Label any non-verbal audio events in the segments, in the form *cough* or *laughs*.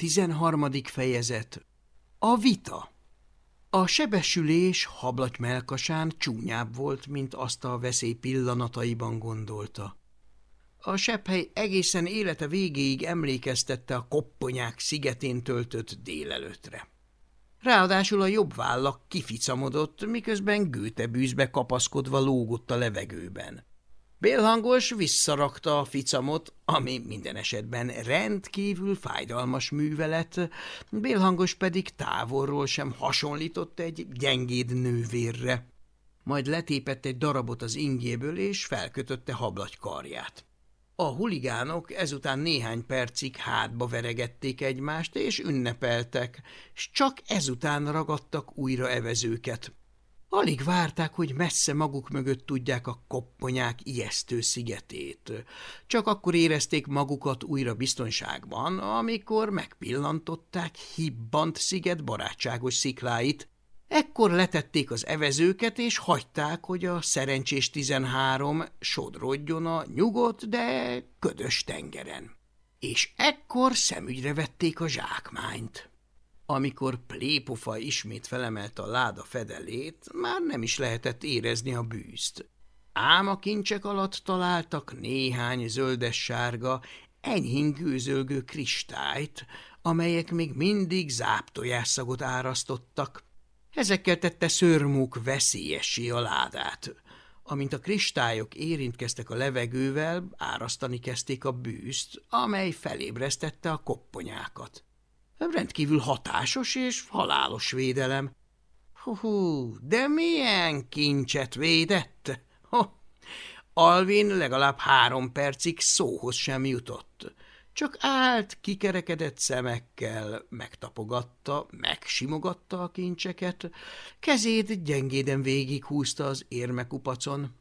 13. fejezet A vita A sebesülés hablaty melkasán csúnyább volt, mint azt a veszély pillanataiban gondolta. A sepphely egészen élete végéig emlékeztette a kopponyák szigetén töltött délelőtre. Ráadásul a jobb vállak kificamodott, miközben gőtebűzbe kapaszkodva lógott a levegőben. Bélhangos visszarakta a ficamot, ami minden esetben rendkívül fájdalmas művelet, Bélhangos pedig távolról sem hasonlított egy gyengéd nővérre. Majd letépett egy darabot az ingéből, és felkötötte hablagy karját. A huligánok ezután néhány percig hátba veregették egymást, és ünnepeltek, s csak ezután ragadtak újra evezőket. Alig várták, hogy messze maguk mögött tudják a kopponyák ijesztő szigetét. Csak akkor érezték magukat újra biztonságban, amikor megpillantották hibbant sziget barátságos szikláit. Ekkor letették az evezőket, és hagyták, hogy a szerencsés tizenhárom sodrodjon a nyugodt, de ködös tengeren. És ekkor szemügyre vették a zsákmányt. Amikor plépofa ismét felemelte a láda fedelét, már nem is lehetett érezni a bűzt. Ám a kincsek alatt találtak néhány zöldes-sárga, enyhén gőzölgő kristályt, amelyek még mindig záptojásszagot árasztottak. Ezekkel tette szörmúk veszélyessé a ládát. Amint a kristályok érintkeztek a levegővel, árasztani kezdték a bűzt, amely felébresztette a kopponyákat. Rendkívül hatásos és halálos védelem. Hú, de milyen kincset védett? Ho, Alvin legalább három percig szóhoz sem jutott. Csak állt kikerekedett szemekkel, megtapogatta, megsimogatta a kincseket, kezét gyengéden végighúzta az érmekupacon.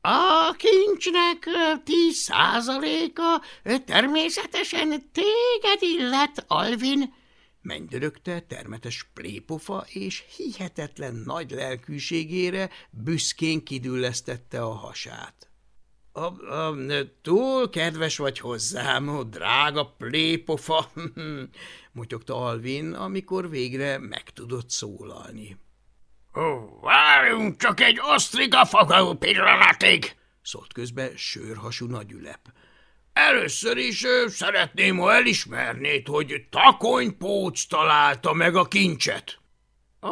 A kincsnek tíz százaléka természetesen téged illet, Alvin, mennydörögte termetes plépofa, és hihetetlen nagy lelkűségére büszkén kidüllesztette a hasát. A, a, túl kedves vagy hozzám, ó, drága plépofa, *laughs* motyogta Alvin, amikor végre meg tudott szólalni. – Várjunk csak egy osztriga fogó pillanatig! – szólt közbe sörhasú nagyülep. – Először is szeretném, ha elismernéd, hogy takonypóc találta meg a kincset. –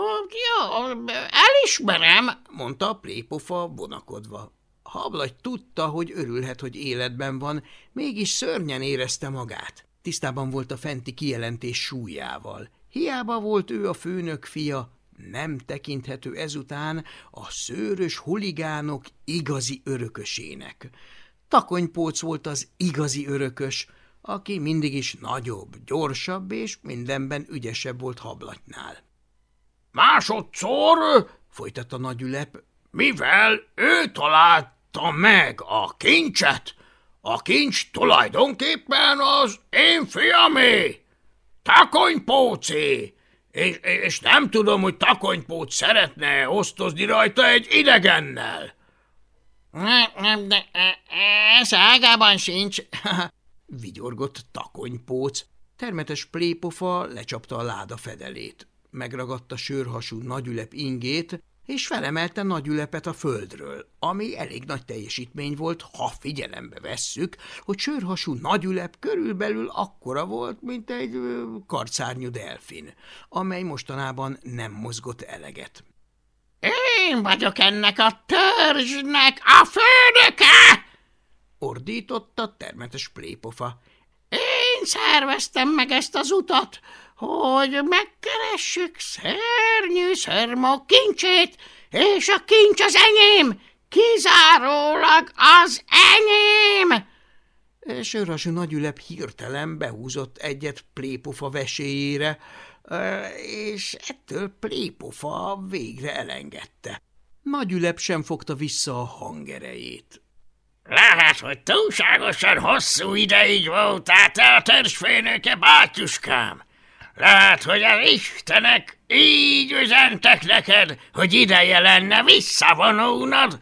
Jó, elismerem – mondta a plépofa vonakodva. Hablagy tudta, hogy örülhet, hogy életben van, mégis szörnyen érezte magát. Tisztában volt a fenti kijelentés súlyával. Hiába volt ő a főnök fia, nem tekinthető ezután a szőrös huligánok igazi örökösének. Takonypóc volt az igazi örökös, aki mindig is nagyobb, gyorsabb és mindenben ügyesebb volt hablatnál. – Másodszor, folytatta nagyülep, mivel ő talált meg a kincset. A kincs tulajdonképpen az én fiamé, Takonypócé, és, és nem tudom, hogy takonypót szeretne osztozni rajta egy idegennel. Nem, nem, de e, ez ágában sincs, *laughs* vigyorgott takonypóc. Termetes plépofa lecsapta a láda fedelét. Megragadta sörhasú nagyülep ingét, és felemelte nagy ülepet a földről, ami elég nagy teljesítmény volt, ha figyelembe vesszük, hogy sörhasú nagy ülep körülbelül akkora volt, mint egy karcárnyú delfin, amely mostanában nem mozgott eleget. – Én vagyok ennek a törzsnek a főnöke! – ordította termetes plépofa. – Én szerveztem meg ezt az utat, hogy megkeressük szörnyű szörmok kincsét, és a kincs az enyém, kizárólag az enyém! Sörhasú nagyülep hirtelen behúzott egyet plépofa veséjére, és ettől plépofa végre elengedte. Nagyülep sem fogta vissza a hangerejét. Lehet, hogy túlságosan hosszú ideig voltál te a törzsfőnöke, bátyuskám, lehet, hogy az istenek így üzentek neked, hogy ideje lenne visszavonulnod.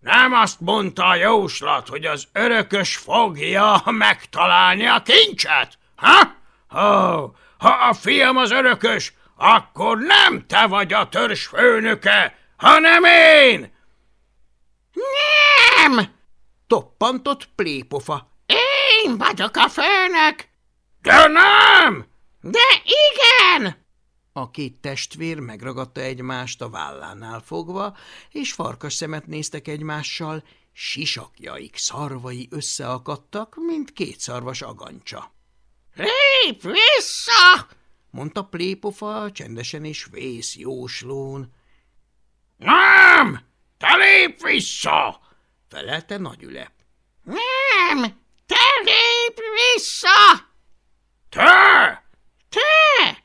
Nem azt mondta a jóslat, hogy az örökös fogja megtalálni a kincset? Ha? Ó, Ha a fiam az örökös, akkor nem te vagy a törzs főnöke, hanem én! Nem! Toppantott plépofa. Én vagyok a főnök! De nem! De igen! A két testvér megragadta egymást a vállánál fogva, és farkas szemet néztek egymással, sisakjaik, szarvai összeakadtak, mint két szarvas agancsa. – Lép vissza! – mondta plépofa csendesen és vész jóslón. – Nem! Te lép vissza! – felelte nagyülep. – Nem! Te lép vissza! – Te! – Te!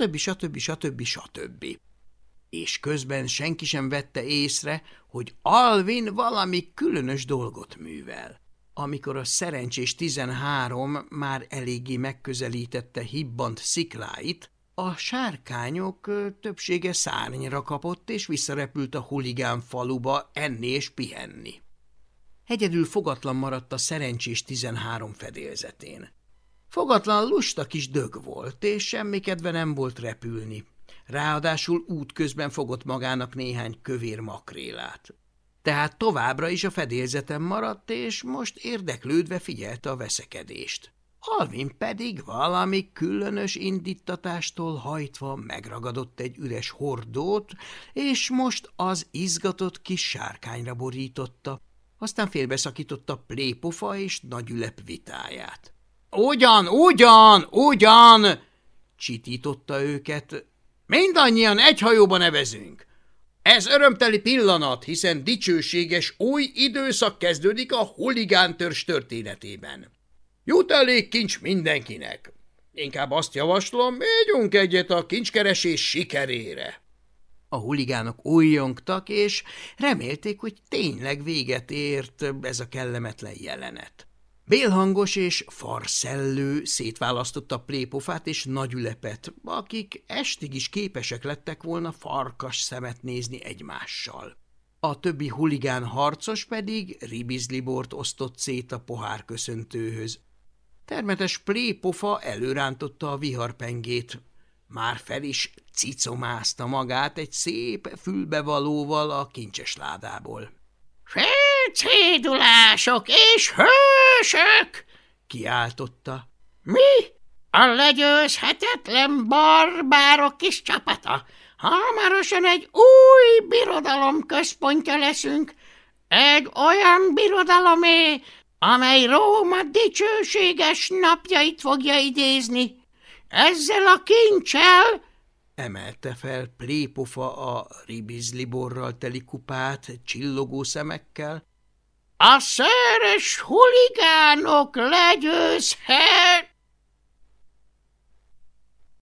Stb. stb. stb. stb. És közben senki sem vette észre, hogy Alvin valami különös dolgot művel. Amikor a szerencsés tizenhárom már eléggé megközelítette hibbant szikláit, a sárkányok többsége szárnyra kapott, és visszarepült a huligán faluba enni és pihenni. Egyedül fogatlan maradt a szerencsés tizenhárom fedélzetén. Fogatlan lusta kis dög volt, és semmi kedve nem volt repülni. Ráadásul útközben fogott magának néhány kövér makrélát. Tehát továbbra is a fedélzeten maradt, és most érdeklődve figyelte a veszekedést. Alvin pedig valami különös indítatástól hajtva megragadott egy üres hordót, és most az izgatott kis sárkányra borította, aztán félbeszakította plépofa és nagyülep vitáját. Ugyan, ugyan, ugyan! Csitította őket. Mindannyian egy hajóba nevezünk. Ez örömteli pillanat, hiszen dicsőséges új időszak kezdődik a huligántörs történetében. Jut elég kincs mindenkinek. Inkább azt javaslom, égyünk egyet a kincskeresés sikerére. A huligánok újjongtak, és remélték, hogy tényleg véget ért ez a kellemetlen jelenet. Bélhangos és farszellő szétválasztotta plépofát és nagyülepet, akik estig is képesek lettek volna farkas szemet nézni egymással. A többi huligán harcos pedig ribizlibort osztott szét a pohár köszöntőhöz. Termetes plépofa előrántotta a viharpengét. Már fel is cicomázta magát egy szép fülbevalóval a kincses ládából. Felcédulások és hősök! kiáltotta. Mi? A legyőzhetetlen barbárok kis csapata. Hamarosan egy új birodalom központja leszünk. Egy olyan birodalomé, amely Róma dicsőséges napjait fogja idézni. Ezzel a kincsel Emelte fel plépofa a ribizliborral teli kupát csillogó szemekkel. A szőrös huligánok legyőzhet!